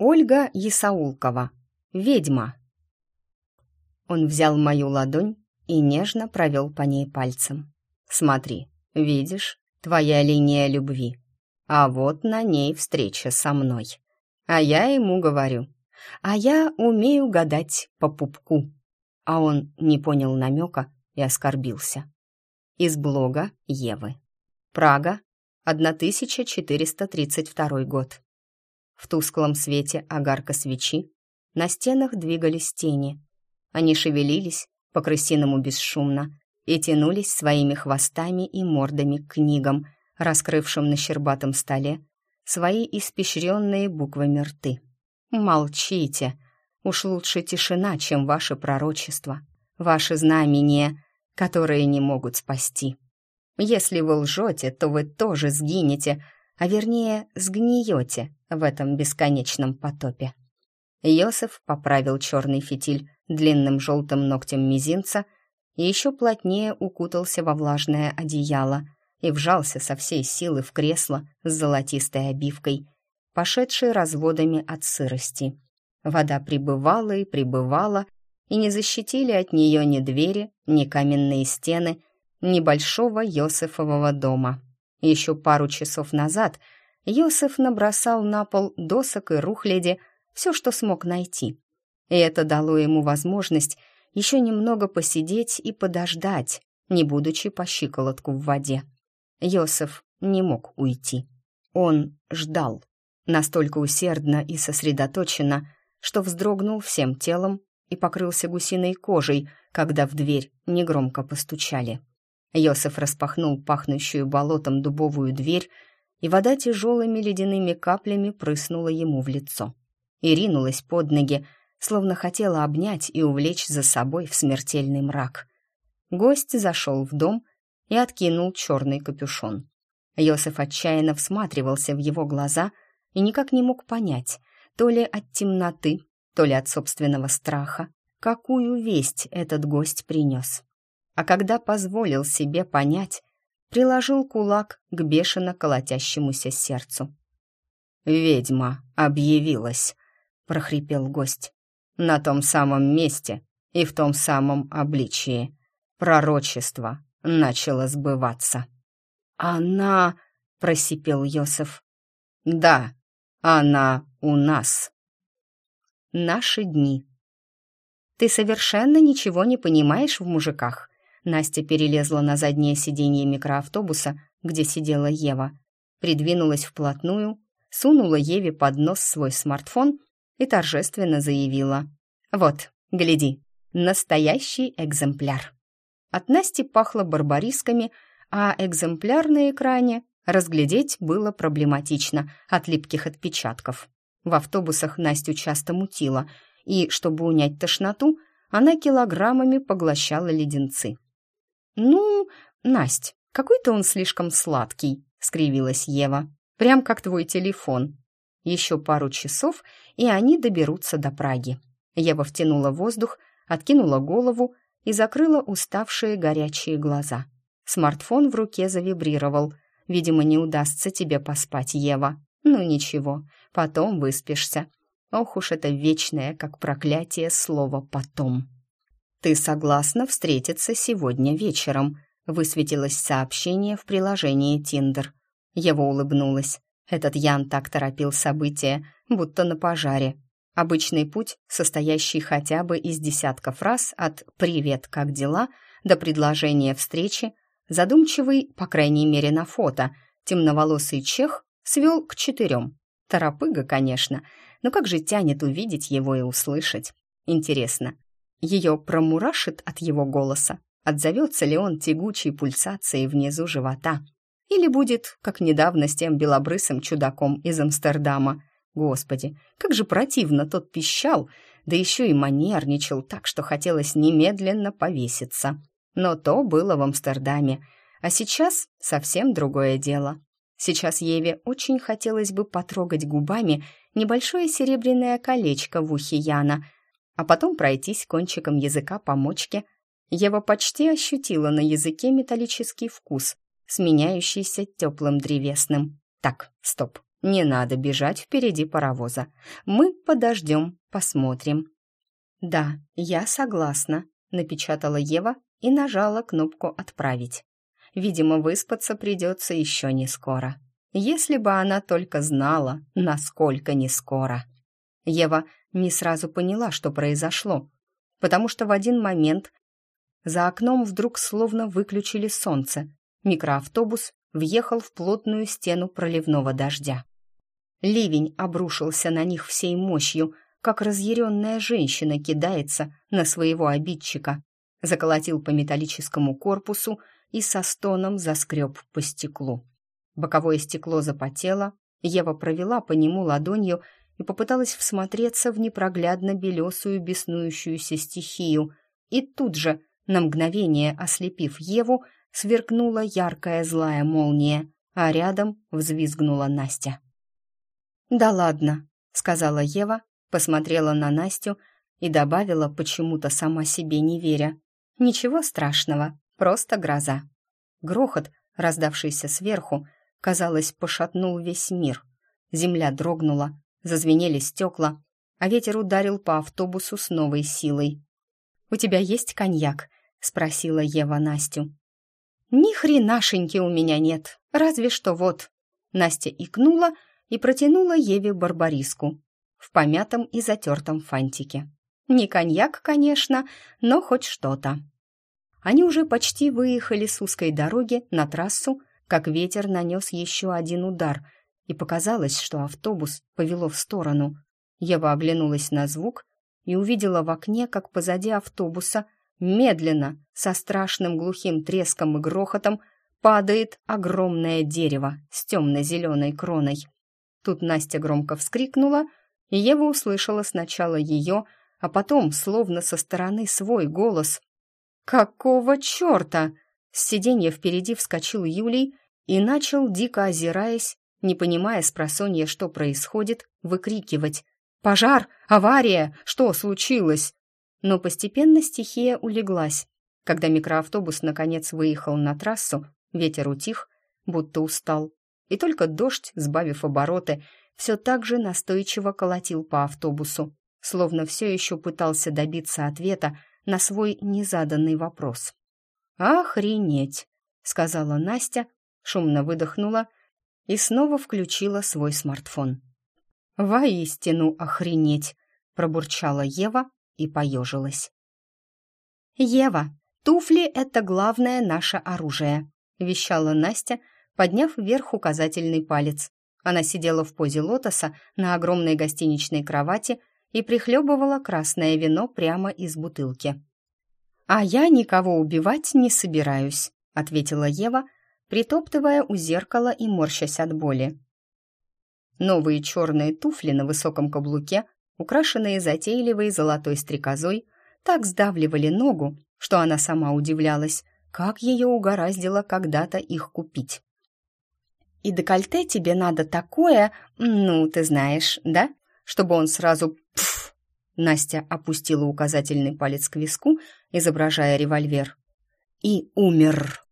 Ольга Исаулкова. Ведьма. Он взял мою ладонь и нежно провел по ней пальцем. «Смотри, видишь, твоя линия любви. А вот на ней встреча со мной. А я ему говорю, а я умею гадать по пупку». А он не понял намека и оскорбился. Из блога Евы. Прага, 1432 год. В тусклом свете огарка свечи на стенах двигались тени. Они шевелились по-крысиному бесшумно и тянулись своими хвостами и мордами к книгам, раскрывшим на щербатом столе свои испещренные буквами рты. «Молчите! Уж лучше тишина, чем ваше пророчество, ваши знамения, которые не могут спасти. Если вы лжете, то вы тоже сгинете, а вернее сгниете в этом бесконечном потопе. Йосеф поправил черный фитиль длинным желтым ногтем мизинца и еще плотнее укутался во влажное одеяло и вжался со всей силы в кресло с золотистой обивкой, пошедшей разводами от сырости. Вода прибывала и прибывала, и не защитили от нее ни двери, ни каменные стены, ни большого Йосефового дома. Еще пару часов назад Йосеф набросал на пол досок и рухляди все, что смог найти. И это дало ему возможность еще немного посидеть и подождать, не будучи по щиколотку в воде. Йосеф не мог уйти. Он ждал, настолько усердно и сосредоточенно, что вздрогнул всем телом и покрылся гусиной кожей, когда в дверь негромко постучали. Йосеф распахнул пахнущую болотом дубовую дверь, и вода тяжелыми ледяными каплями прыснула ему в лицо. И ринулась под ноги, словно хотела обнять и увлечь за собой в смертельный мрак. Гость зашел в дом и откинул черный капюшон. Йосеф отчаянно всматривался в его глаза и никак не мог понять, то ли от темноты, то ли от собственного страха, какую весть этот гость принес а когда позволил себе понять, приложил кулак к бешено колотящемуся сердцу. «Ведьма объявилась», — прохрипел гость. «На том самом месте и в том самом обличии. Пророчество начало сбываться». «Она...» — просипел Йосеф. «Да, она у нас». Наши дни. «Ты совершенно ничего не понимаешь в мужиках», Настя перелезла на заднее сиденье микроавтобуса, где сидела Ева, придвинулась вплотную, сунула Еве под нос свой смартфон и торжественно заявила. «Вот, гляди, настоящий экземпляр». От Насти пахло барбарисками, а экземпляр на экране разглядеть было проблематично от липких отпечатков. В автобусах Настю часто мутило, и, чтобы унять тошноту, она килограммами поглощала леденцы. «Ну, Насть, какой-то он слишком сладкий», — скривилась Ева. «Прям как твой телефон». Еще пару часов, и они доберутся до Праги. Ева втянула воздух, откинула голову и закрыла уставшие горячие глаза. Смартфон в руке завибрировал. «Видимо, не удастся тебе поспать, Ева. Ну ничего, потом выспишься». Ох уж это вечное, как проклятие, слово «потом». «Ты согласна встретиться сегодня вечером?» высветилось сообщение в приложении Тиндер. Его улыбнулась. Этот Ян так торопил события, будто на пожаре. Обычный путь, состоящий хотя бы из десятка фраз от «Привет, как дела?» до предложения встречи, задумчивый, по крайней мере на фото, темноволосый чех свел к четырем. Торопыга, конечно, но как же тянет увидеть его и услышать. Интересно, ее промурашит от его голоса, отзовется ли он тягучей пульсацией внизу живота, или будет, как недавно с тем белобрысым чудаком из Амстердама. Господи, как же противно тот пищал, да еще и манерничал так, что хотелось немедленно повеситься. Но то было в Амстердаме, а сейчас совсем другое дело. Сейчас Еве очень хотелось бы потрогать губами небольшое серебряное колечко в ухе Яна — а потом пройтись кончиком языка по мочке. Ева почти ощутила на языке металлический вкус, сменяющийся теплым древесным. Так, стоп, Не надо бежать впереди паровоза. Мы подождем, посмотрим». «Да, я согласна», — напечатала Ева и нажала кнопку «Отправить». Видимо, выспаться придется еще не скоро. Если бы она только знала, насколько не скоро. Ева не сразу поняла, что произошло, потому что в один момент за окном вдруг словно выключили солнце. Микроавтобус въехал в плотную стену проливного дождя. Ливень обрушился на них всей мощью, как разъяренная женщина кидается на своего обидчика. Заколотил по металлическому корпусу и со стоном заскреб по стеклу. Боковое стекло запотело, Ева провела по нему ладонью и попыталась всмотреться в непроглядно белесую беснующуюся стихию, и тут же, на мгновение ослепив Еву, сверкнула яркая злая молния, а рядом взвизгнула Настя. «Да ладно», — сказала Ева, посмотрела на Настю и добавила, почему-то сама себе не веря. «Ничего страшного, просто гроза». Грохот, раздавшийся сверху, казалось, пошатнул весь мир. Земля дрогнула, зазвенели стекла, а ветер ударил по автобусу с новой силой. «У тебя есть коньяк?» — спросила Ева Настю. «Ни хренашеньки у меня нет, разве что вот». Настя икнула и протянула Еве барбариску в помятом и затертом фантике. Не коньяк, конечно, но хоть что-то. Они уже почти выехали с узкой дороги на трассу, как ветер нанес еще один удар, и показалось, что автобус повело в сторону. Ева оглянулась на звук и увидела в окне, как позади автобуса медленно, со страшным глухим треском и грохотом, падает огромное дерево с темно-зеленой кроной. Тут Настя громко вскрикнула, и Ева услышала сначала ее, а потом, словно со стороны, свой голос. «Какого черта?» С сиденья впереди вскочил Юлий и начал, дико озираясь, не понимая с просонья, что происходит, выкрикивать «Пожар! Авария! Что случилось?» Но постепенно стихия улеглась. Когда микроавтобус наконец выехал на трассу, ветер утих, будто устал, и только дождь, сбавив обороты, все так же настойчиво колотил по автобусу, словно все еще пытался добиться ответа на свой незаданный вопрос. «Охренеть!» — сказала Настя, шумно выдохнула и снова включила свой смартфон. «Воистину охренеть!» — пробурчала Ева и поежилась. «Ева, туфли — это главное наше оружие», — вещала Настя, подняв вверх указательный палец. Она сидела в позе лотоса на огромной гостиничной кровати и прихлебывала красное вино прямо из бутылки. «А я никого убивать не собираюсь», — ответила Ева, притоптывая у зеркала и морщась от боли. Новые черные туфли на высоком каблуке, украшенные затейливой золотой стрекозой, так сдавливали ногу, что она сама удивлялась, как ее угораздило когда-то их купить. И декольте тебе надо такое, ну, ты знаешь, да? Чтобы он сразу пф. Настя опустила указательный палец к виску, изображая револьвер. И умер.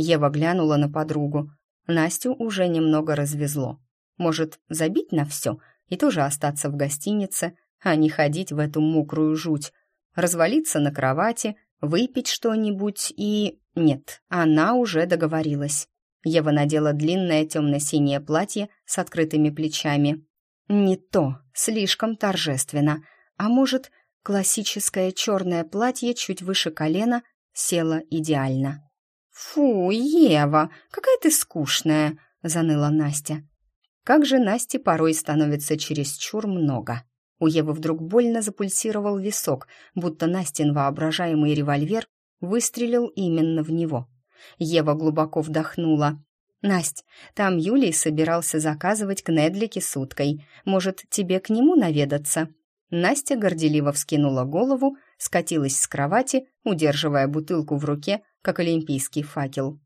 Ева глянула на подругу. Настю уже немного развезло. Может, забить на все и тоже остаться в гостинице, а не ходить в эту мокрую жуть, развалиться на кровати, выпить что-нибудь и... Нет, она уже договорилась. Ева надела длинное темно-синее платье с открытыми плечами. Не то, слишком торжественно. А может, классическое черное платье чуть выше колена село идеально. «Фу, Ева, какая ты скучная!» — заныла Настя. Как же Насте порой становится чересчур много. У Евы вдруг больно запульсировал висок, будто Настин воображаемый револьвер выстрелил именно в него. Ева глубоко вдохнула. «Насть, там Юлий собирался заказывать кнедлики с уткой. Может, тебе к нему наведаться?» Настя горделиво вскинула голову, скатилась с кровати, удерживая бутылку в руке, как олимпийский факел.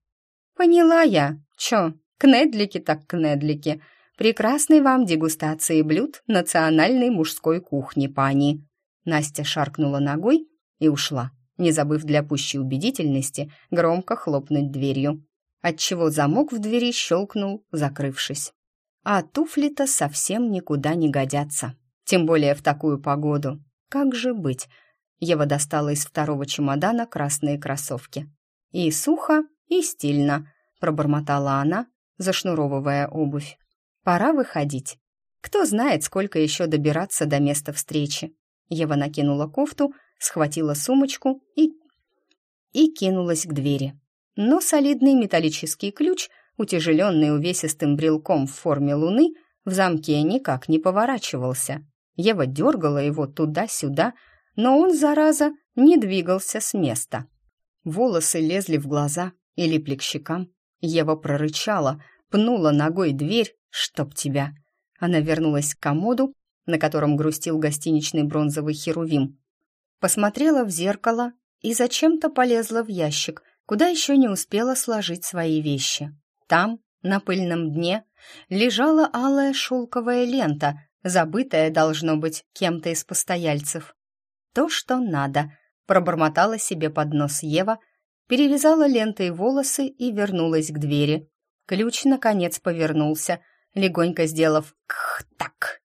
«Поняла я. Чё, кнедлики так кнедлики. Прекрасной вам дегустации блюд национальной мужской кухни, пани». Настя шаркнула ногой и ушла не забыв для пущей убедительности громко хлопнуть дверью, отчего замок в двери щелкнул, закрывшись. А туфли-то совсем никуда не годятся. Тем более в такую погоду. Как же быть? Ева достала из второго чемодана красные кроссовки. «И сухо, и стильно», — пробормотала она, зашнуровывая обувь. «Пора выходить. Кто знает, сколько еще добираться до места встречи». Ева накинула кофту, схватила сумочку и... и кинулась к двери. Но солидный металлический ключ, утяжеленный увесистым брелком в форме луны, в замке никак не поворачивался. Ева дергала его туда-сюда, но он, зараза, не двигался с места. Волосы лезли в глаза и липли к щекам. Ева прорычала, пнула ногой дверь, чтоб тебя. Она вернулась к комоду, на котором грустил гостиничный бронзовый херувим. Посмотрела в зеркало и зачем-то полезла в ящик, куда еще не успела сложить свои вещи. Там, на пыльном дне, лежала алая шелковая лента, забытая, должно быть, кем-то из постояльцев. То, что надо, пробормотала себе под нос Ева, перевязала лентой волосы и вернулась к двери. Ключ, наконец, повернулся, легонько сделав «кх-так»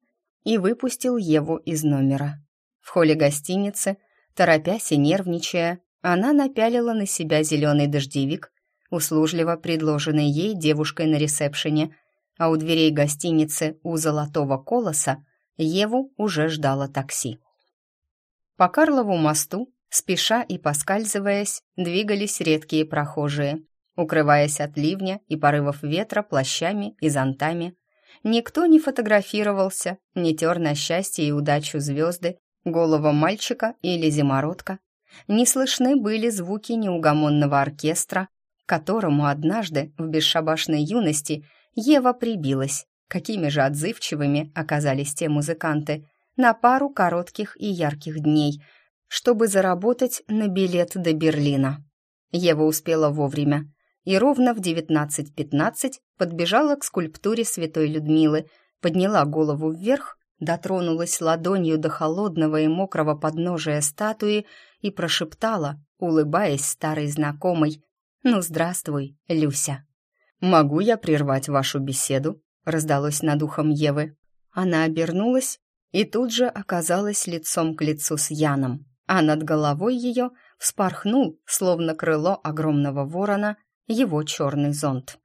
и выпустил Еву из номера. В холле гостиницы, торопясь и нервничая, она напялила на себя зеленый дождевик, услужливо предложенный ей девушкой на ресепшене, а у дверей гостиницы у Золотого Колоса Еву уже ждало такси. По Карлову мосту, спеша и поскальзываясь, двигались редкие прохожие, укрываясь от ливня и порывов ветра плащами и зонтами. Никто не фотографировался, не тер на счастье и удачу звезды, голого мальчика или зимородка. Не слышны были звуки неугомонного оркестра, к которому однажды в бесшабашной юности Ева прибилась. Какими же отзывчивыми оказались те музыканты на пару коротких и ярких дней, чтобы заработать на билет до Берлина. Ева успела вовремя и ровно в 19.15 подбежала к скульптуре святой Людмилы, подняла голову вверх, дотронулась ладонью до холодного и мокрого подножия статуи и прошептала, улыбаясь старой знакомой, «Ну, здравствуй, Люся». «Могу я прервать вашу беседу?» раздалось над ухом Евы. Она обернулась и тут же оказалась лицом к лицу с Яном, а над головой ее вспорхнул, словно крыло огромного ворона, его черный зонт.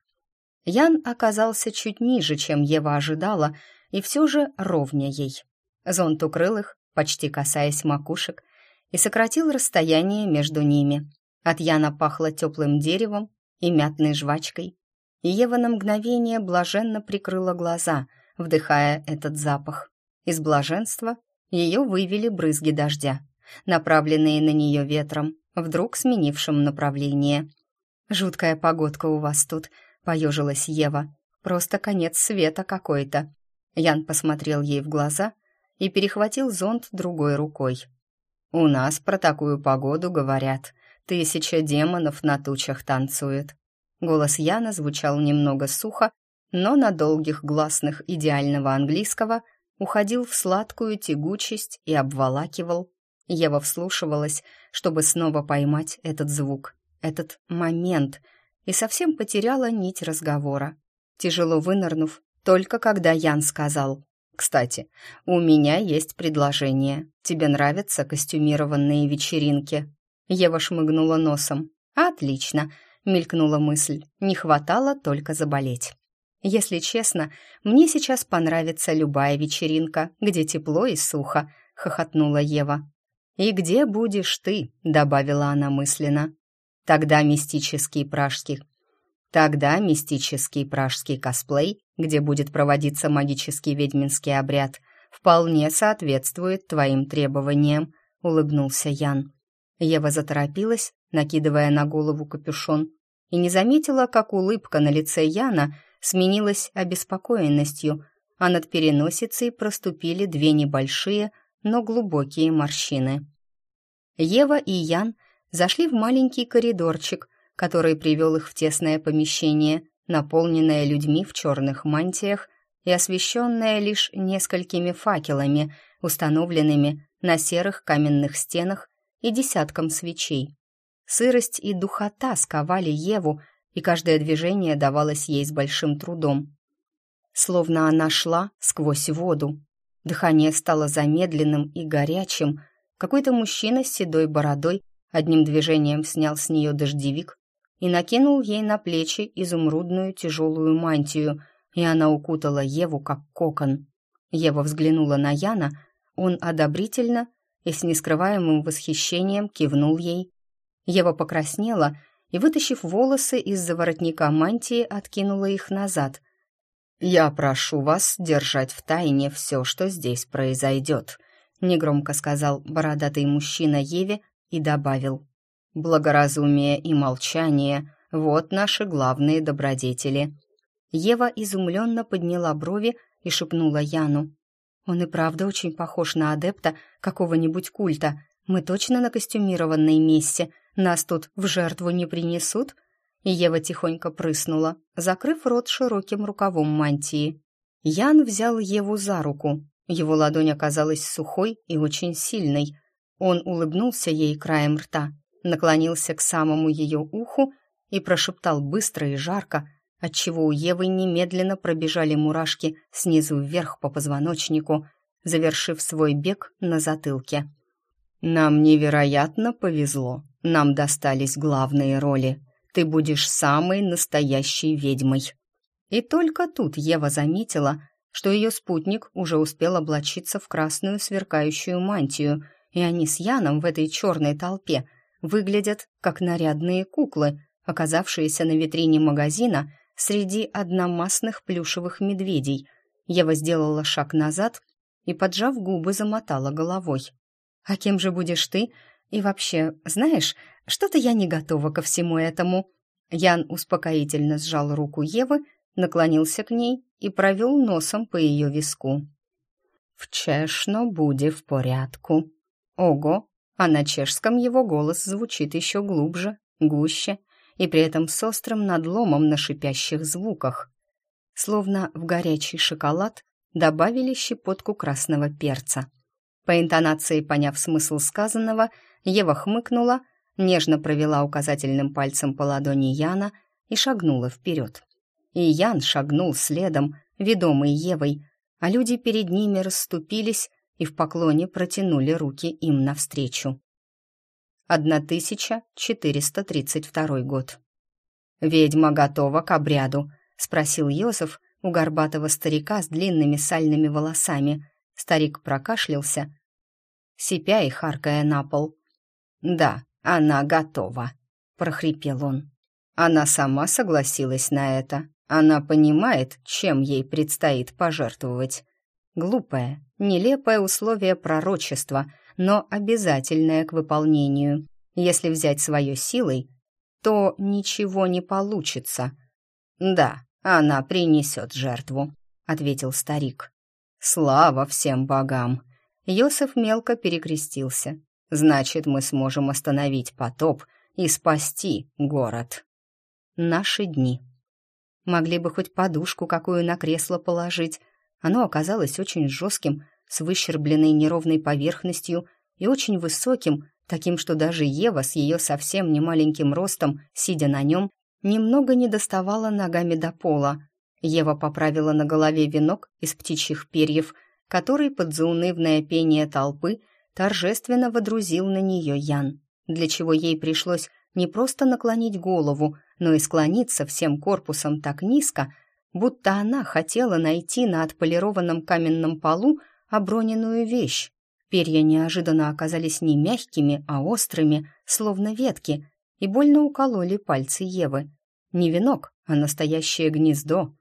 Ян оказался чуть ниже, чем Ева ожидала, и все же ровнее ей. Зонт укрыл их, почти касаясь макушек, и сократил расстояние между ними. От Яна пахло теплым деревом и мятной жвачкой. И Ева на мгновение блаженно прикрыла глаза, вдыхая этот запах. Из блаженства ее вывели брызги дождя, направленные на нее ветром, вдруг сменившим направление. «Жуткая погодка у вас тут», — поежилась Ева. «Просто конец света какой-то». Ян посмотрел ей в глаза и перехватил зонт другой рукой. «У нас про такую погоду говорят. Тысяча демонов на тучах танцует». Голос Яна звучал немного сухо, но на долгих гласных идеального английского уходил в сладкую тягучесть и обволакивал. Ева вслушивалась, чтобы снова поймать этот звук, этот момент, и совсем потеряла нить разговора. Тяжело вынырнув, только когда Ян сказал «Кстати, у меня есть предложение. Тебе нравятся костюмированные вечеринки?» Ева шмыгнула носом. «Отлично», — мелькнула мысль. «Не хватало только заболеть». «Если честно, мне сейчас понравится любая вечеринка, где тепло и сухо», — хохотнула Ева. «И где будешь ты?» — добавила она мысленно. «Тогда мистический пражский Тогда мистический пражский косплей, где будет проводиться магический ведьминский обряд, вполне соответствует твоим требованиям», — улыбнулся Ян. Ева заторопилась, накидывая на голову капюшон, и не заметила, как улыбка на лице Яна сменилась обеспокоенностью, а над переносицей проступили две небольшие, но глубокие морщины. Ева и Ян зашли в маленький коридорчик — который привел их в тесное помещение, наполненное людьми в черных мантиях и освещенное лишь несколькими факелами, установленными на серых каменных стенах и десятком свечей. Сырость и духота сковали Еву, и каждое движение давалось ей с большим трудом. словно она шла сквозь воду. Дыхание стало замедленным и горячим. Какой-то мужчина с седой бородой одним движением снял с нее дождевик и накинул ей на плечи изумрудную тяжелую мантию, и она укутала Еву как кокон. Ева взглянула на Яна, он одобрительно и с нескрываемым восхищением кивнул ей. Ева покраснела и, вытащив волосы из-за воротника мантии, откинула их назад. «Я прошу вас держать в тайне все, что здесь произойдет», — негромко сказал бородатый мужчина Еве и добавил. «Благоразумие и молчание — вот наши главные добродетели». Ева изумленно подняла брови и шепнула Яну. «Он и правда очень похож на адепта какого-нибудь культа. Мы точно на костюмированной мессе. Нас тут в жертву не принесут?» И Ева тихонько прыснула, закрыв рот широким рукавом мантии. Ян взял Еву за руку. Его ладонь оказалась сухой и очень сильной. Он улыбнулся ей краем рта, наклонился к самому ее уху и прошептал быстро и жарко, отчего у Евы немедленно пробежали мурашки снизу вверх по позвоночнику, завершив свой бег на затылке. «Нам невероятно повезло. Нам достались главные роли. Ты будешь самой настоящей ведьмой». И только тут Ева заметила, что ее спутник уже успел облачиться в красную сверкающую мантию, и они с Яном в этой черной толпе выглядят как нарядные куклы, оказавшиеся на витрине магазина среди одномастных плюшевых медведей. Ева сделала шаг назад и, поджав губы, замотала головой. «А кем же будешь ты? И вообще, знаешь, что-то я не готова ко всему этому». Ян успокоительно сжал руку Евы, наклонился к ней и провел носом по ее виску. «Вчешно буде в порядку». Ого, а на чешском его голос звучит еще глубже, гуще и при этом с острым надломом на шипящих звуках. Словно в горячий шоколад добавили щепотку красного перца. По интонации, поняв смысл сказанного, Ева хмыкнула, нежно провела указательным пальцем по ладони Яна и шагнула вперед. И Ян шагнул следом, ведомый Евой, а люди перед ними расступились и в поклоне протянули руки им навстречу. 1432 год. «Ведьма готова к обряду?» — спросил Йосиф у горбатого старика с длинными сальными волосами. Старик прокашлялся, сипя и харкая на пол. «Да, она готова», — прохрипел он. Она сама согласилась на это. Она понимает, чем ей предстоит пожертвовать. Глупое, нелепое условие пророчества — но обязательное к выполнению. Если взять свое силой, то ничего не получится. «Да, она принесет жертву», — ответил старик. «Слава всем богам!» Йосеф мелко перекрестился. «Значит, мы сможем остановить потоп и спасти город». Наши дни. Могли бы хоть подушку какую на кресло положить. Оно оказалось очень жестким, с выщербленной неровной поверхностью и очень высоким, таким, что даже Ева с ее совсем немаленьким ростом, сидя на нем, немного не доставала ногами до пола. Ева поправила на голове венок из птичьих перьев, который под заунывное пение толпы торжественно водрузил на нее Ян, для чего ей пришлось не просто наклонить голову, но и склониться всем корпусом так низко, будто она хотела найти на отполированном каменном полу оброненную вещь. Перья неожиданно оказались не мягкими, а острыми, словно ветки, и больно укололи пальцы Евы. Не венок, а настоящее гнездо.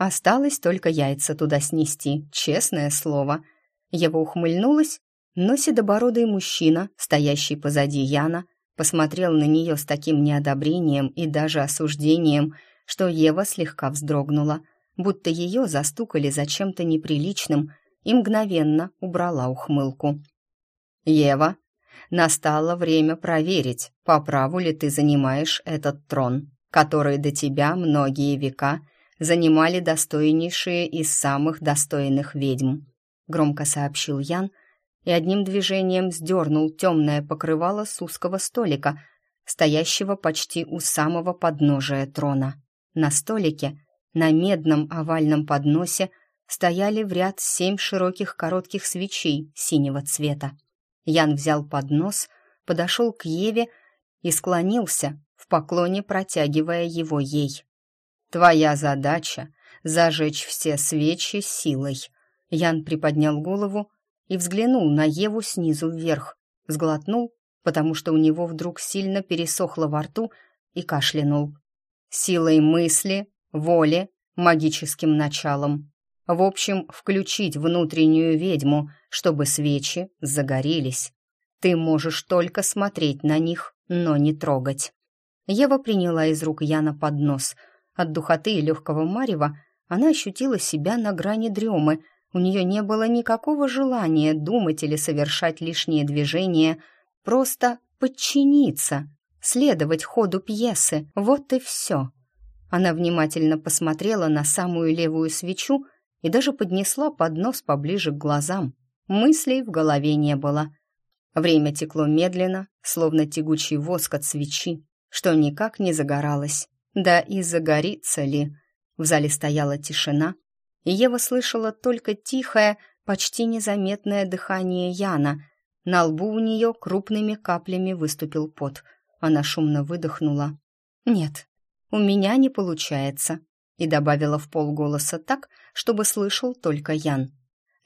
Осталось только яйца туда снести, честное слово. Ева ухмыльнулась, но седобородый мужчина, стоящий позади Яна, посмотрел на нее с таким неодобрением и даже осуждением, что Ева слегка вздрогнула, будто ее застукали за чем-то неприличным и мгновенно убрала ухмылку. «Ева, настало время проверить, по праву ли ты занимаешь этот трон, который до тебя многие века занимали достойнейшие из самых достойных ведьм», громко сообщил Ян и одним движением сдернул темное покрывало с узкого столика, стоящего почти у самого подножия трона. На столике На медном овальном подносе стояли в ряд семь широких коротких свечей синего цвета. Ян взял поднос, подошел к Еве и склонился, в поклоне протягивая его ей. «Твоя задача — зажечь все свечи силой». Ян приподнял голову и взглянул на Еву снизу вверх, сглотнул, потому что у него вдруг сильно пересохло во рту и кашлянул. «Силой мысли, воли, магическим началом. В общем, включить внутреннюю ведьму, чтобы свечи загорелись. Ты можешь только смотреть на них, но не трогать». Ева приняла из рук Яна поднос. От духоты и легкого марева она ощутила себя на грани дремы. У нее не было никакого желания думать или совершать лишние движения, просто подчиниться, следовать ходу пьесы. Вот и все. Она внимательно посмотрела на самую левую свечу и даже поднесла поднос поближе к глазам. Мыслей в голове не было. Время текло медленно, словно тягучий воск от свечи, что никак не загоралось. Да и загорится ли? В зале стояла тишина, и Ева слышала только тихое, почти незаметное дыхание Яна. На лбу у нее крупными каплями выступил пот. Она шумно выдохнула. «Нет, «У меня не получается», и добавила в полголоса так, чтобы слышал только Ян.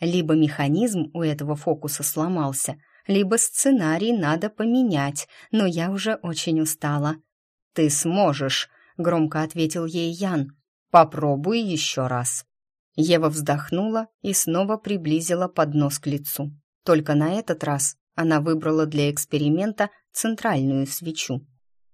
Либо механизм у этого фокуса сломался, либо сценарий надо поменять, но я уже очень устала. «Ты сможешь», — громко ответил ей Ян. «Попробуй еще раз». Ева вздохнула и снова приблизила поднос к лицу. Только на этот раз она выбрала для эксперимента центральную свечу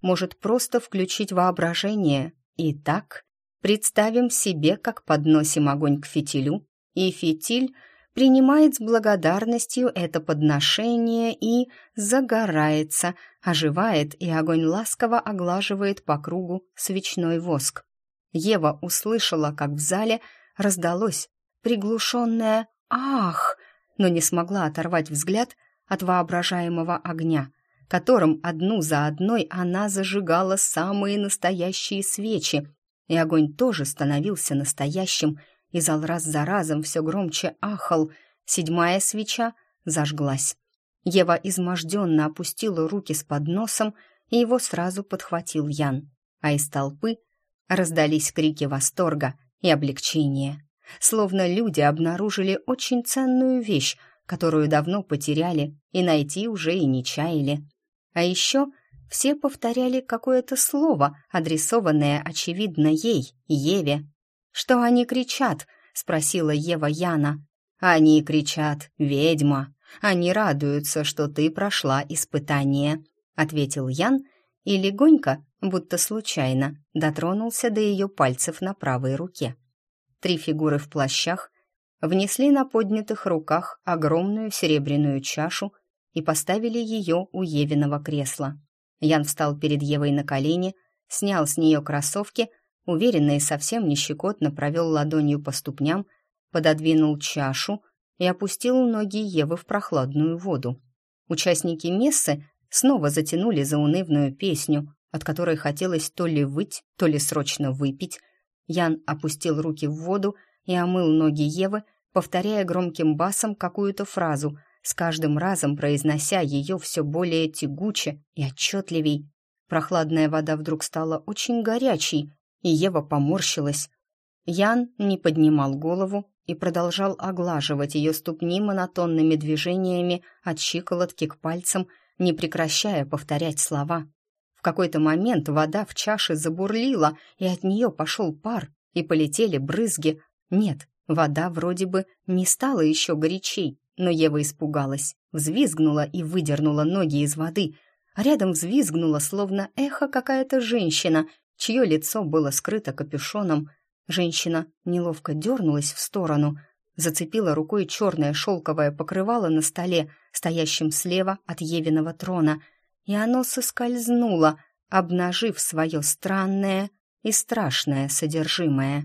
может просто включить воображение. Итак, представим себе, как подносим огонь к фитилю, и фитиль принимает с благодарностью это подношение и загорается, оживает, и огонь ласково оглаживает по кругу свечной воск. Ева услышала, как в зале раздалось приглушенное «Ах!», но не смогла оторвать взгляд от воображаемого огня — которым одну за одной она зажигала самые настоящие свечи, и огонь тоже становился настоящим, и зал раз за разом все громче ахал. Седьмая свеча зажглась. Ева изможденно опустила руки с подносом, и его сразу подхватил Ян. А из толпы раздались крики восторга и облегчения. Словно люди обнаружили очень ценную вещь, которую давно потеряли и найти уже и не чаяли. А еще все повторяли какое-то слово, адресованное, очевидно, ей, Еве. «Что они кричат?» — спросила Ева Яна. «Они кричат «Ведьма!» Они радуются, что ты прошла испытание», — ответил Ян и легонько, будто случайно, дотронулся до ее пальцев на правой руке. Три фигуры в плащах внесли на поднятых руках огромную серебряную чашу и поставили ее у Евиного кресла. Ян встал перед Евой на колени, снял с нее кроссовки, уверенно и совсем не щекотно провел ладонью по ступням, пододвинул чашу и опустил ноги Евы в прохладную воду. Участники мессы снова затянули заунывную песню, от которой хотелось то ли выть, то ли срочно выпить. Ян опустил руки в воду и омыл ноги Евы, повторяя громким басом какую-то фразу — с каждым разом произнося ее все более тягуче и отчетливей. Прохладная вода вдруг стала очень горячей, и Ева поморщилась. Ян не поднимал голову и продолжал оглаживать ее ступни монотонными движениями от щиколотки к пальцам, не прекращая повторять слова. В какой-то момент вода в чаше забурлила, и от нее пошел пар, и полетели брызги. Нет, вода вроде бы не стала еще горячей, но Ева испугалась, взвизгнула и выдернула ноги из воды, а рядом взвизгнула, словно эхо, какая-то женщина, чье лицо было скрыто капюшоном. Женщина неловко дернулась в сторону, зацепила рукой черное шелковое покрывало на столе, стоящем слева от Евиного трона, и оно соскользнуло, обнажив свое странное и страшное содержимое.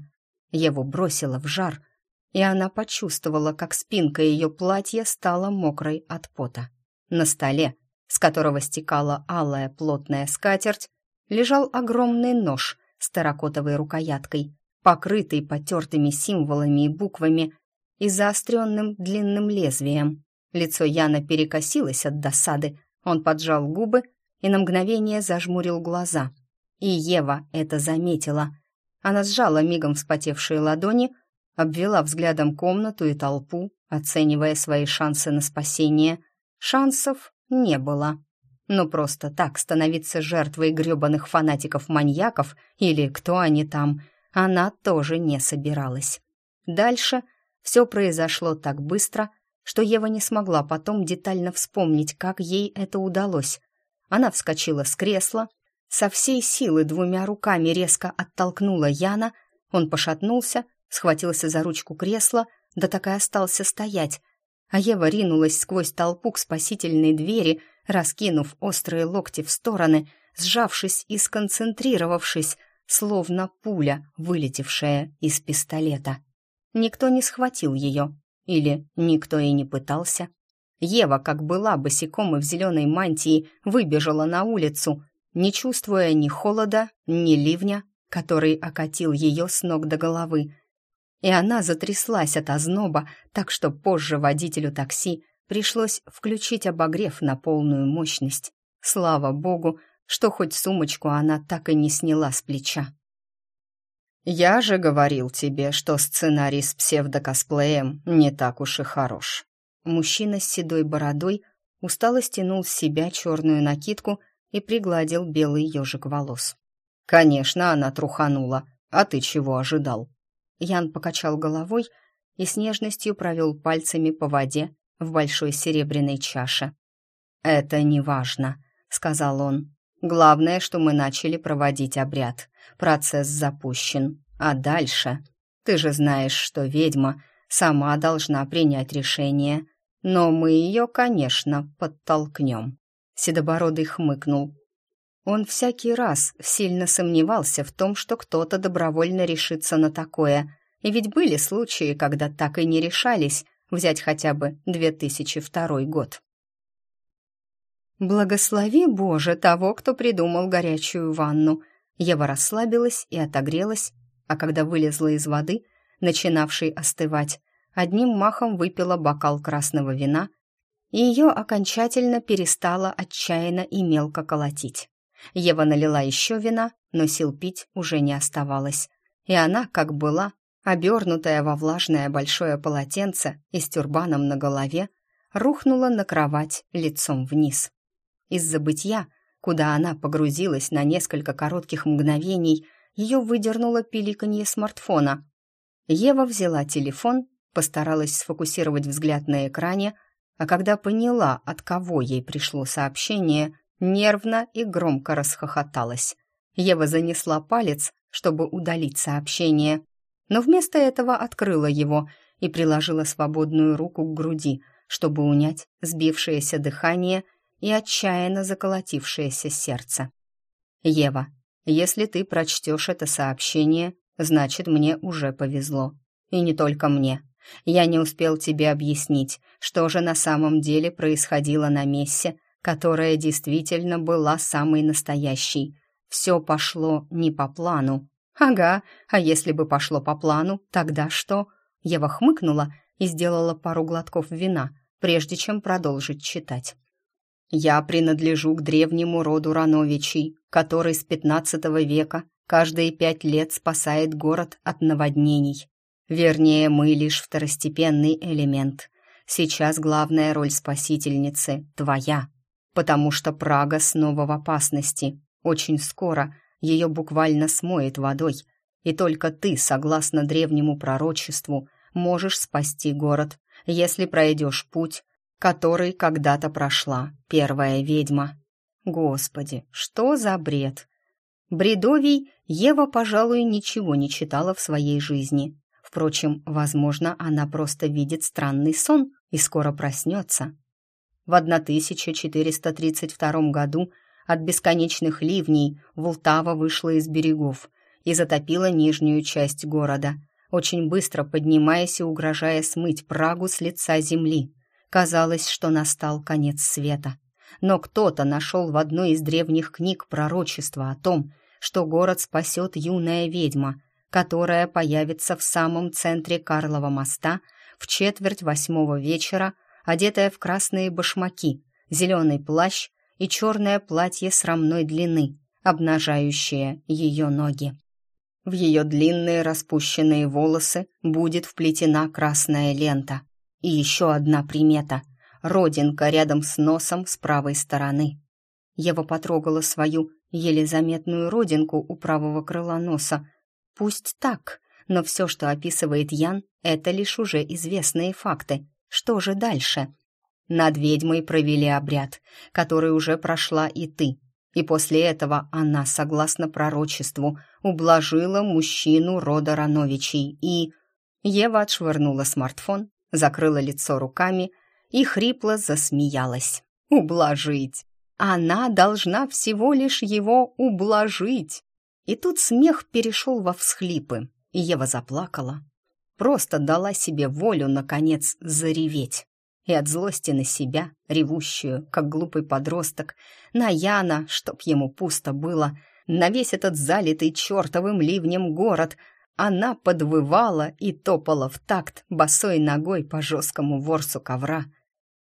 Еву бросило в жар — и она почувствовала, как спинка ее платья стала мокрой от пота. На столе, с которого стекала алая плотная скатерть, лежал огромный нож с терракотовой рукояткой, покрытый потертыми символами и буквами и заостренным длинным лезвием. Лицо Яна перекосилось от досады, он поджал губы и на мгновение зажмурил глаза. И Ева это заметила. Она сжала мигом вспотевшие ладони, обвела взглядом комнату и толпу, оценивая свои шансы на спасение. Шансов не было. Но просто так становиться жертвой грёбаных фанатиков-маньяков или кто они там, она тоже не собиралась. Дальше все произошло так быстро, что Ева не смогла потом детально вспомнить, как ей это удалось. Она вскочила с кресла, со всей силы двумя руками резко оттолкнула Яна, он пошатнулся, схватился за ручку кресла, да так и остался стоять, а Ева ринулась сквозь толпу к спасительной двери, раскинув острые локти в стороны, сжавшись и сконцентрировавшись, словно пуля, вылетевшая из пистолета. Никто не схватил ее, или никто и не пытался. Ева, как была босиком и в зеленой мантии, выбежала на улицу, не чувствуя ни холода, ни ливня, который окатил ее с ног до головы. И она затряслась от озноба, так что позже водителю такси пришлось включить обогрев на полную мощность. Слава богу, что хоть сумочку она так и не сняла с плеча. «Я же говорил тебе, что сценарий с псевдокосплеем не так уж и хорош». Мужчина с седой бородой устало стянул с себя черную накидку и пригладил белый ежик волос. «Конечно, она труханула. А ты чего ожидал?» Ян покачал головой и с нежностью провел пальцами по воде в большой серебряной чаше. «Это не важно», — сказал он. Главное, что мы начали проводить обряд. Процесс запущен. А дальше? Ты же знаешь, что ведьма сама должна принять решение. Но мы ее, конечно, подтолкнем. Седобородый хмыкнул. Он всякий раз сильно сомневался в том, что кто-то добровольно решится на такое. И ведь были случаи, когда так и не решались взять хотя бы 2002 год. «Благослови, Боже, того, кто придумал горячую ванну!» Ева расслабилась и отогрелась, а когда вылезла из воды, начинавшей остывать, одним махом выпила бокал красного вина, и ее окончательно перестало отчаянно и мелко колотить. Ева налила еще вина, но сил пить уже не оставалось, и она, как была, обернутая во влажное большое полотенце и с тюрбаном на голове, рухнула на кровать лицом вниз. Из забытья, куда она погрузилась на несколько коротких мгновений, ее выдернуло пиликанье смартфона. Ева взяла телефон, постаралась сфокусировать взгляд на экране, а когда поняла, от кого ей пришло сообщение, нервно и громко расхохоталась. Ева занесла палец, чтобы удалить сообщение, но вместо этого открыла его и приложила свободную руку к груди, чтобы унять сбившееся дыхание и отчаянно заколотившееся сердце. «Ева, если ты прочтешь это сообщение, значит, мне уже повезло. И не только мне. Я не успел тебе объяснить, что же на самом деле происходило на мессе, которая действительно была самой настоящей. Все пошло не по плану. Ага, а если бы пошло по плану, тогда что? Ева хмыкнула и сделала пару глотков вина, прежде чем продолжить читать. Я принадлежу к древнему роду Рановичей, который с пятнадцатого века каждые пять лет спасает город от наводнений. Вернее, мы лишь второстепенный элемент. Сейчас главная роль спасительницы твоя, потому что Прага снова в опасности. Очень скоро ее буквально смоет водой, и только ты, согласно древнему пророчеству, можешь спасти город, если пройдешь путь, который когда-то прошла первая ведьма. Господи, что за бред! Бредовий Ева, пожалуй, ничего не читала в своей жизни. Впрочем, возможно, она просто видит странный сон и скоро проснется. В 1432 году от бесконечных ливней Волтава вышла из берегов и затопила нижнюю часть города, очень быстро поднимаясь и угрожая смыть Прагу с лица земли. Казалось, что настал конец света. Но кто-то нашел в одной из древних книг пророчество о том, что город спасет юная ведьма, которая появится в самом центре Карлова моста в четверть восьмого вечера, одетая в красные башмаки, зеленый плащ и черное платье срамной длины, обнажающее ее ноги. В ее длинные распущенные волосы будет вплетена красная лента. И еще одна примета — родинка рядом с носом с правой стороны. Ева потрогала свою еле заметную родинку у правого крыла носа. Пусть так, но все, что описывает Ян, это лишь уже известные факты. Что же дальше? Над ведьмой провели обряд, который уже прошла и ты. И после этого она, согласно пророчеству, ублажила мужчину рода Рановичей и... Ева отшвырнула смартфон, закрыла лицо руками и хрипло засмеялась. «Ублажить! Она должна всего лишь его ублажить!» И тут смех перешел во всхлипы, и Ева заплакала. Просто дала себе волю, наконец, зареветь и от злости на себя, ревущую, как глупый подросток, на Яна, чтоб ему пусто было, на весь этот залитый чертовым ливнем город, она подвывала и топала в такт босой ногой по жесткому ворсу ковра.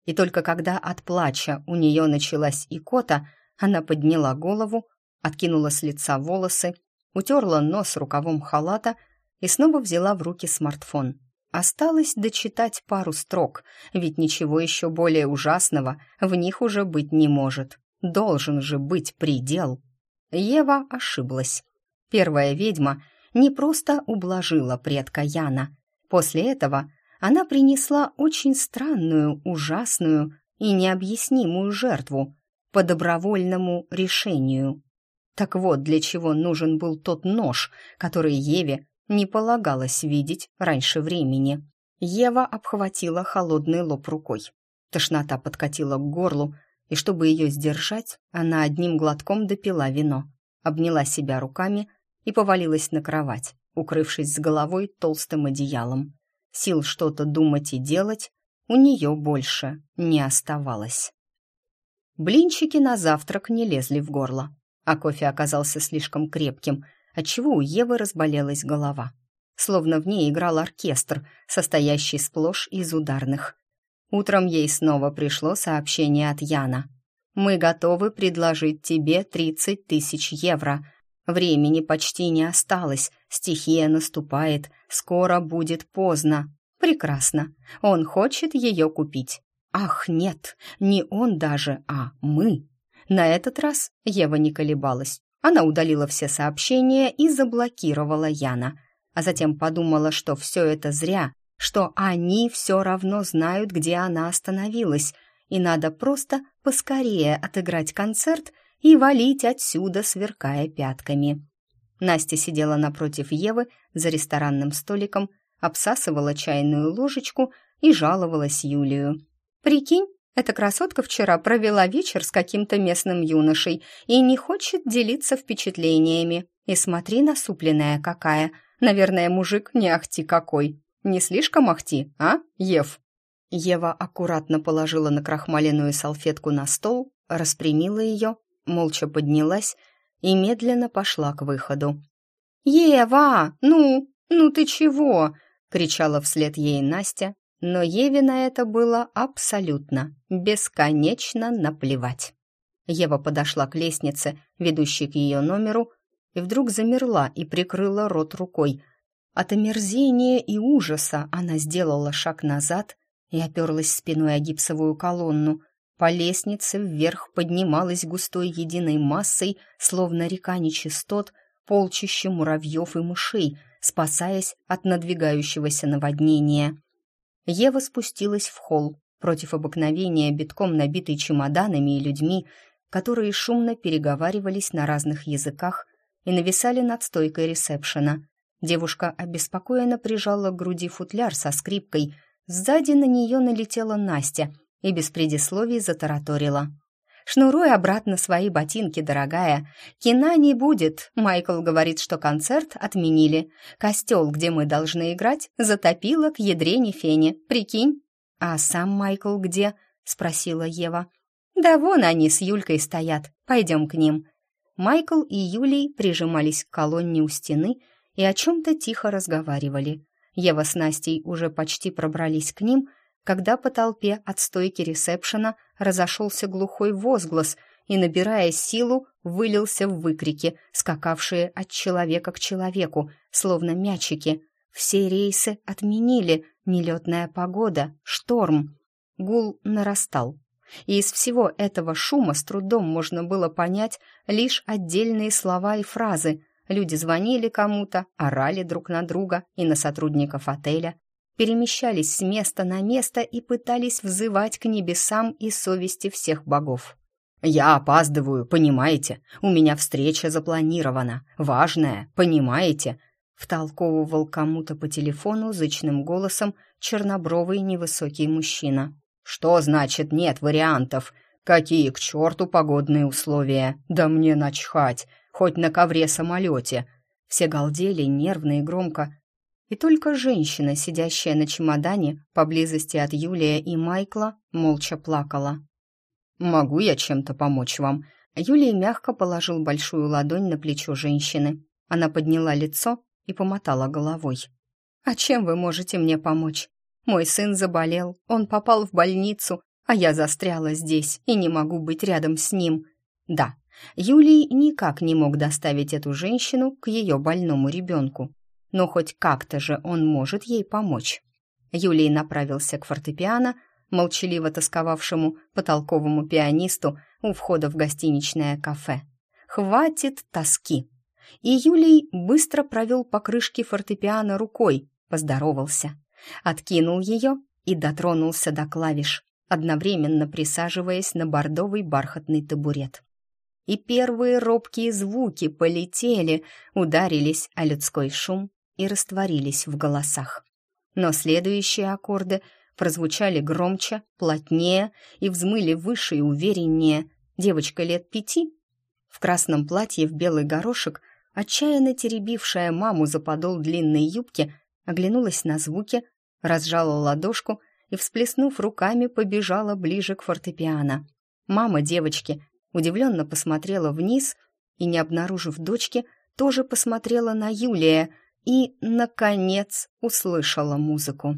И только когда от плача у нее началась икота, она подняла голову, откинула с лица волосы, утерла нос рукавом халата и снова взяла в руки смартфон. Осталось дочитать пару строк, ведь ничего еще более ужасного в них уже быть не может. Должен же быть предел. Ева ошиблась. Первая ведьма не просто ублажила предка Яна. После этого она принесла очень странную, ужасную и необъяснимую жертву по добровольному решению. Так вот, для чего нужен был тот нож, который Еве не полагалось видеть раньше времени. Ева обхватила холодный лоб рукой. Тошнота подкатила к горлу, и чтобы ее сдержать, она одним глотком допила вино, обняла себя руками и повалилась на кровать, укрывшись с головой толстым одеялом. Сил что-то думать и делать у нее больше не оставалось. Блинчики на завтрак не лезли в горло, а кофе оказался слишком крепким — отчего у Евы разболелась голова. Словно в ней играл оркестр, состоящий сплошь из ударных. Утром ей снова пришло сообщение от Яна. «Мы готовы предложить тебе 30 тысяч евро. Времени почти не осталось, стихия наступает, скоро будет поздно. Прекрасно, он хочет ее купить. Ах, нет, не он даже, а мы». На этот раз Ева не колебалась. Она удалила все сообщения и заблокировала Яна, а затем подумала, что все это зря, что они все равно знают, где она остановилась, и надо просто поскорее отыграть концерт и валить отсюда, сверкая пятками. Настя сидела напротив Евы за ресторанным столиком, обсасывала чайную ложечку и жаловалась Юлию. «Прикинь, эта красотка вчера провела вечер с каким-то местным юношей и не хочет делиться впечатлениями. И смотри, насупленная какая. Наверное, мужик не ахти какой. Не слишком ахти, а, Ев?» Ева аккуратно положила на крахмаленную салфетку на стол, распрямила ее, молча поднялась и медленно пошла к выходу. «Ева, ну, ну ты чего?» — кричала вслед ей Настя, но Еве на это было абсолютно, бесконечно наплевать. Ева подошла к лестнице, ведущей к ее номеру, и вдруг замерла и прикрыла рот рукой. От омерзения и ужаса она сделала шаг назад и оперлась спиной о гипсовую колонну. По лестнице вверх поднималась густой единой массой, словно река нечистот, полчище муравьев и мышей, спасаясь от надвигающегося наводнения. Ева спустилась в холл, против обыкновения битком набитый чемоданами и людьми, которые шумно переговаривались на разных языках и нависали над стойкой ресепшена. Девушка обеспокоенно прижала к груди футляр со скрипкой. Сзади на нее налетела Настя и без предисловий затараторила. Шнуруй обратно свои ботинки, дорогая. Кина не будет. Майкл говорит, что концерт отменили. Костел, где мы должны играть, затопило к ядрене фене. Прикинь. А сам Майкл где? Спросила Ева. Да вон они с Юлькой стоят. Пойдем к ним. Майкл и Юлий прижимались к колонне у стены и о чем-то тихо разговаривали. Ева с Настей уже почти пробрались к ним, когда по толпе от стойки ресепшена разошелся глухой возглас и, набирая силу, вылился в выкрики, скакавшие от человека к человеку, словно мячики. Все рейсы отменили, нелетная погода, шторм. Гул нарастал. И из всего этого шума с трудом можно было понять лишь отдельные слова и фразы. Люди звонили кому-то, орали друг на друга и на сотрудников отеля, перемещались с места на место и пытались взывать к небесам и совести всех богов. «Я опаздываю, понимаете? У меня встреча запланирована. Важная, понимаете?» Втолковывал кому-то по телефону зычным голосом чернобровый невысокий мужчина. «Что значит нет вариантов? Какие к черту погодные условия? Да мне начхать, хоть на ковре-самолете!» Все галдели нервно и громко, и только женщина, сидящая на чемодане поблизости от Юлия и Майкла, молча плакала. «Могу я чем-то помочь вам?» Юлий мягко положил большую ладонь на плечо женщины. Она подняла лицо и помотала головой. «А чем вы можете мне помочь? Мой сын заболел, он попал в больницу, а я застряла здесь и не могу быть рядом с ним». Да, Юлий никак не мог доставить эту женщину к ее больному ребенку, но хоть как-то же он может ей помочь. Юлий направился к фортепиано, молчаливо тосковавшему потолковому пианисту у входа в гостиничное кафе. «Хватит тоски!» И Юлий быстро провел по крышке фортепиано рукой, поздоровался, откинул ее и дотронулся до клавиш, одновременно присаживаясь на бордовый бархатный табурет. И первые робкие звуки полетели, ударились о людской шум и растворились в голосах. Но следующие аккорды прозвучали громче, плотнее и взмыли выше и увереннее. Девочка лет пяти, в красном платье в белый горошек, отчаянно теребившая маму за подол длинной юбки, оглянулась на звуки, разжала ладошку и, всплеснув руками, побежала ближе к фортепиано. Мама девочки удивленно посмотрела вниз и, не обнаружив дочки, тоже посмотрела на Юлия и, наконец, услышала музыку.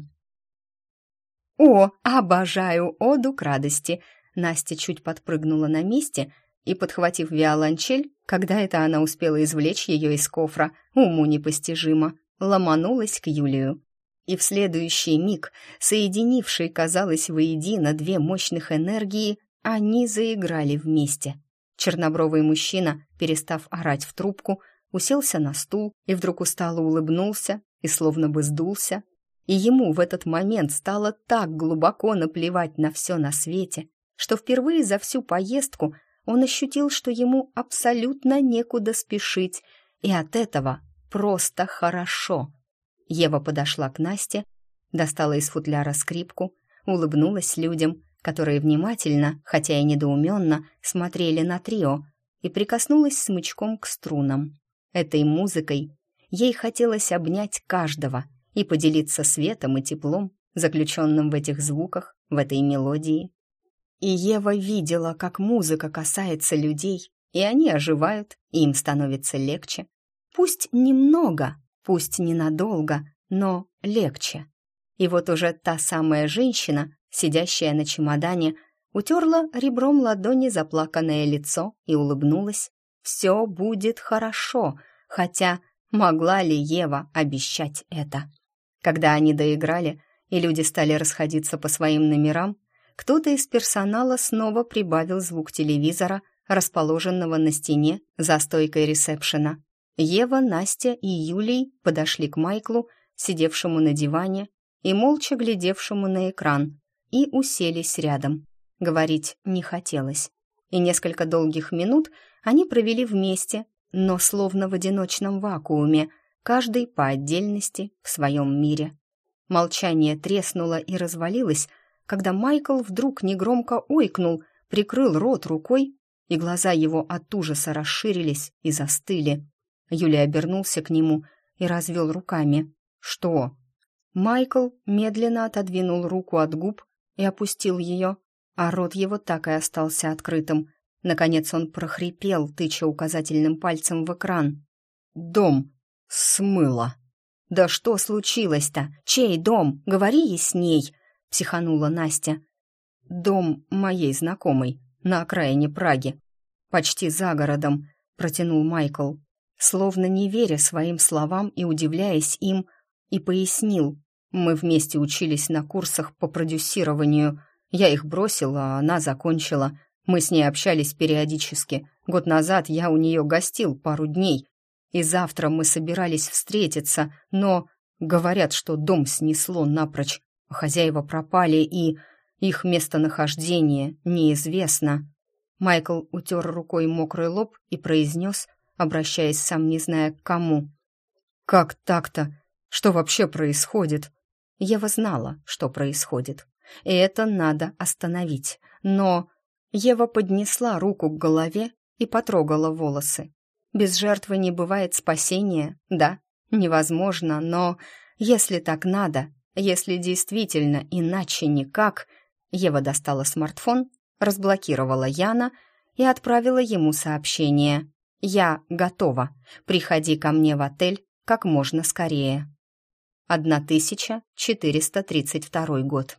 «О, обожаю оду к радости!» Настя чуть подпрыгнула на месте и, подхватив виолончель, когда это она успела извлечь ее из кофра, уму непостижимо, ломанулась к Юлию. И в следующий миг, соединившие, казалось, воедино две мощных энергии, они заиграли вместе. Чернобровый мужчина, перестав орать в трубку, уселся на стул и вдруг устало улыбнулся и словно бы сдулся, и ему в этот момент стало так глубоко наплевать на все на свете, что впервые за всю поездку он ощутил, что ему абсолютно некуда спешить, и от этого просто хорошо. Ева подошла к Насте, достала из футляра скрипку, улыбнулась людям, которые внимательно, хотя и недоуменно, смотрели на трио, и прикоснулась смычком к струнам. Этой музыкой ей хотелось обнять каждого — и поделиться светом и теплом, заключенным в этих звуках, в этой мелодии. И Ева видела, как музыка касается людей, и они оживают, и им становится легче. Пусть немного, пусть ненадолго, но легче. И вот уже та самая женщина, сидящая на чемодане, утерла ребром ладони заплаканное лицо и улыбнулась. «Все будет хорошо», хотя могла ли Ева обещать это? Когда они доиграли, и люди стали расходиться по своим номерам, кто-то из персонала снова прибавил звук телевизора, расположенного на стене за стойкой ресепшена. Ева, Настя и Юлий подошли к Майклу, сидевшему на диване и молча глядевшему на экран, и уселись рядом. Говорить не хотелось. И несколько долгих минут они провели вместе, но словно в одиночном вакууме – каждый по отдельности в своем мире. Молчание треснуло и развалилось, когда Майкл вдруг негромко ойкнул, прикрыл рот рукой, и глаза его от ужаса расширились и застыли. Юлия обернулся к нему и развел руками. «Что?» Майкл медленно отодвинул руку от губ и опустил ее, а рот его так и остался открытым. Наконец он прохрипел, тыча указательным пальцем в экран. «Дом!» смыло. «Да что случилось-то? Чей дом? Говори ясней!» — психанула Настя. «Дом моей знакомой на окраине Праги, почти за городом», — протянул Майкл, словно не веря своим словам и удивляясь им, и пояснил. «Мы вместе учились на курсах по продюсированию. Я их бросила, а она закончила. Мы с ней общались периодически. Год назад я у нее гостил пару дней, и завтра мы собирались встретиться, но говорят, что дом снесло напрочь, хозяева пропали и их местонахождение неизвестно. Майкл утер рукой мокрый лоб и произнес, обращаясь сам не зная к кому. «Как так-то? Что вообще происходит?» Ева знала, что происходит, и это надо остановить. Но Ева поднесла руку к голове и потрогала волосы. Без жертвы не бывает спасения, да, невозможно, но если так надо, если действительно иначе никак... Ева достала смартфон, разблокировала Яна и отправила ему сообщение. «Я готова. Приходи ко мне в отель как можно скорее». 1432 год.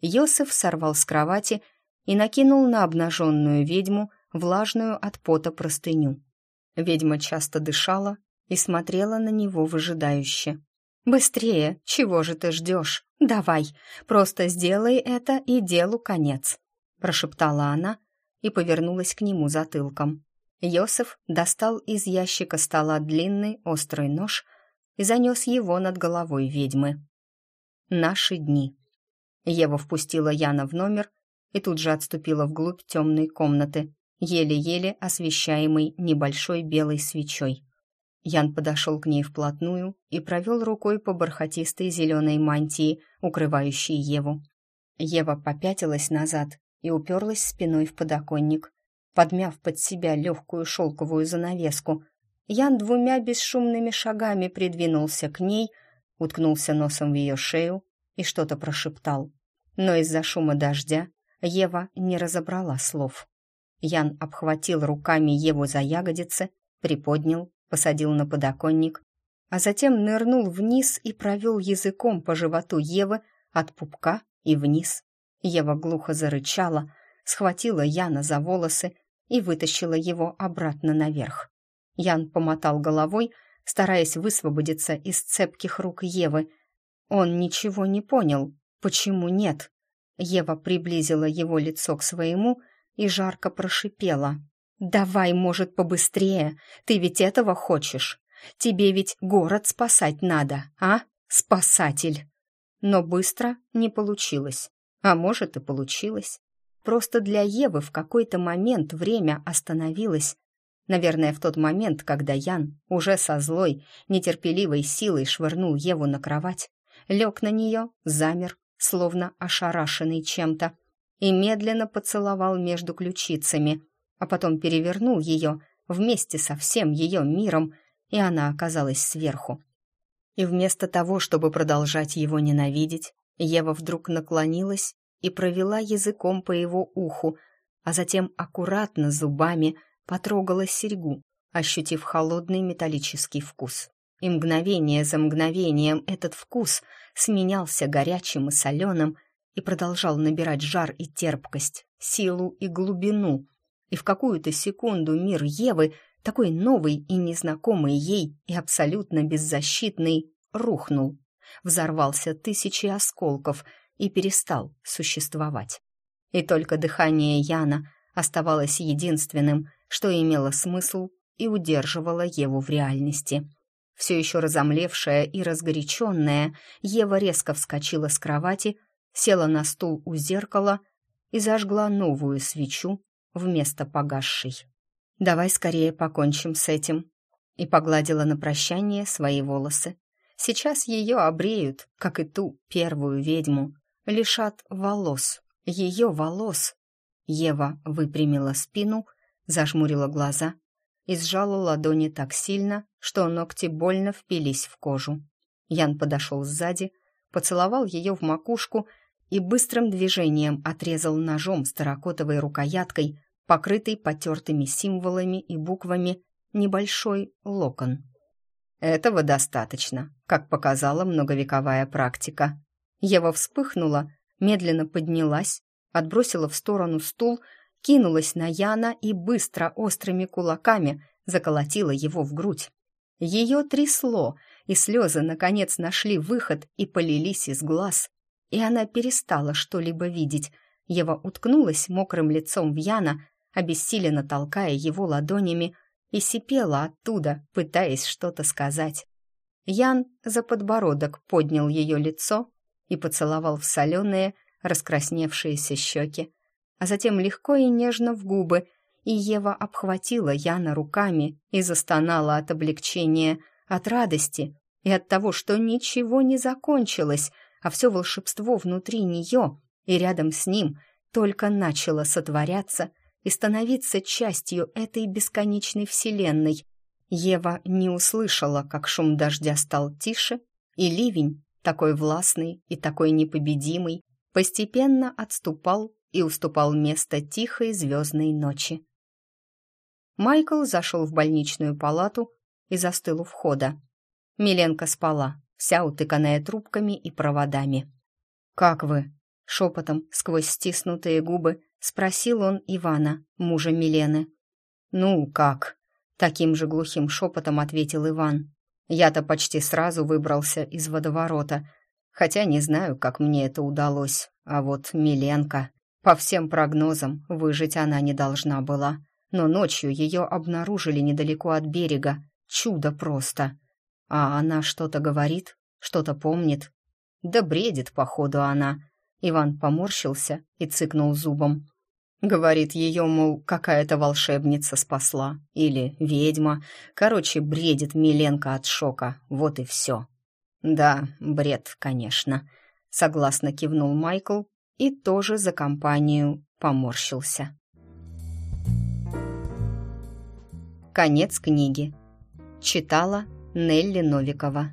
Йосиф сорвал с кровати и накинул на обнаженную ведьму влажную от пота простыню. Ведьма часто дышала и смотрела на него выжидающе. «Быстрее! Чего же ты ждешь? Давай! Просто сделай это, и делу конец!» Прошептала она и повернулась к нему затылком. Йосеф достал из ящика стола длинный острый нож и занес его над головой ведьмы. «Наши дни». Ева впустила Яна в номер и тут же отступила вглубь темной комнаты, еле-еле освещаемый небольшой белой свечой. Ян подошел к ней вплотную и провел рукой по бархатистой зеленой мантии, укрывающей Еву. Ева попятилась назад и уперлась спиной в подоконник, подмяв под себя легкую шелковую занавеску. Ян двумя бесшумными шагами придвинулся к ней, уткнулся носом в ее шею и что-то прошептал. Но из-за шума дождя Ева не разобрала слов. Ян обхватил руками Еву за ягодицы, приподнял, посадил на подоконник, а затем нырнул вниз и провел языком по животу Евы от пупка и вниз. Ева глухо зарычала, схватила Яна за волосы и вытащила его обратно наверх. Ян помотал головой, стараясь высвободиться из цепких рук Евы. Он ничего не понял. Почему нет? Ева приблизила его лицо к своему и жарко прошипела. «Давай, может, побыстрее, ты ведь этого хочешь. Тебе ведь город спасать надо, а, спасатель?» Но быстро не получилось. А может, и получилось. Просто для Евы в какой-то момент время остановилось. Наверное, в тот момент, когда Ян уже со злой, нетерпеливой силой швырнул Еву на кровать, лег на нее, замер, словно ошарашенный чем-то, и медленно поцеловал между ключицами, а потом перевернул ее вместе со всем ее миром, и она оказалась сверху. И вместо того, чтобы продолжать его ненавидеть, Ева вдруг наклонилась и провела языком по его уху, а затем аккуратно зубами потрогала серьгу, ощутив холодный металлический вкус. И мгновение за мгновением этот вкус сменялся горячим и соленым, и продолжал набирать жар и терпкость, силу и глубину. И в какую-то секунду мир Евы, такой новый и незнакомый ей и абсолютно беззащитный, рухнул, взорвался тысячи осколков и перестал существовать. И только дыхание Яна оставалось единственным, что имело смысл и удерживало Еву в реальности. Все еще разомлевшая и разгоряченная, Ева резко вскочила с кровати, села на стул у зеркала и зажгла новую свечу вместо погасшей. «Давай скорее покончим с этим», и погладила на прощание свои волосы. Сейчас ее обреют, как и ту первую ведьму, лишат волос, ее волос. Ева выпрямила спину, зажмурила глаза и сжала ладони так сильно, что ногти больно впились в кожу. Ян подошел сзади, поцеловал ее в макушку и быстрым движением отрезал ножом с терракотовой рукояткой, покрытый потертыми символами и буквами, небольшой локон. Этого достаточно, как показала многовековая практика. Ева вспыхнула, медленно поднялась, отбросила в сторону стул, кинулась на Яна и быстро острыми кулаками заколотила его в грудь. Ее трясло, и слезы, наконец, нашли выход и полились из глаз. И она перестала что-либо видеть. Ева уткнулась мокрым лицом в Яна, обессиленно толкая его ладонями, и сипела оттуда, пытаясь что-то сказать. Ян за подбородок поднял ее лицо и поцеловал в соленые, раскрасневшиеся щеки, а затем легко и нежно в губы, и Ева обхватила Яна руками и застонала от облегчения, от радости и от того, что ничего не закончилось, а все волшебство внутри нее и рядом с ним только начало сотворяться и становиться частью этой бесконечной вселенной. Ева не услышала, как шум дождя стал тише, и ливень, такой властный и такой непобедимый, постепенно отступал и уступал место тихой звездной ночи. Майкл зашел в больничную палату и застыл у входа. Миленка спала, вся утыканная трубками и проводами. «Как вы?» — шепотом сквозь стиснутые губы спросил он Ивана, мужа Милены. «Ну, как?» — таким же глухим шепотом ответил Иван. «Я-то почти сразу выбрался из водоворота, хотя не знаю, как мне это удалось. А вот Миленка...» По всем прогнозам, выжить она не должна была но ночью ее обнаружили недалеко от берега. Чудо просто. А она что-то говорит, что-то помнит. Да бредит, походу, она. Иван поморщился и цыкнул зубом. Говорит, ее, мол, какая-то волшебница спасла. Или ведьма. Короче, бредит Миленко от шока. Вот и все. Да, бред, конечно. Согласно кивнул Майкл и тоже за компанию поморщился. Конец книги. Читала Нелли Новикова.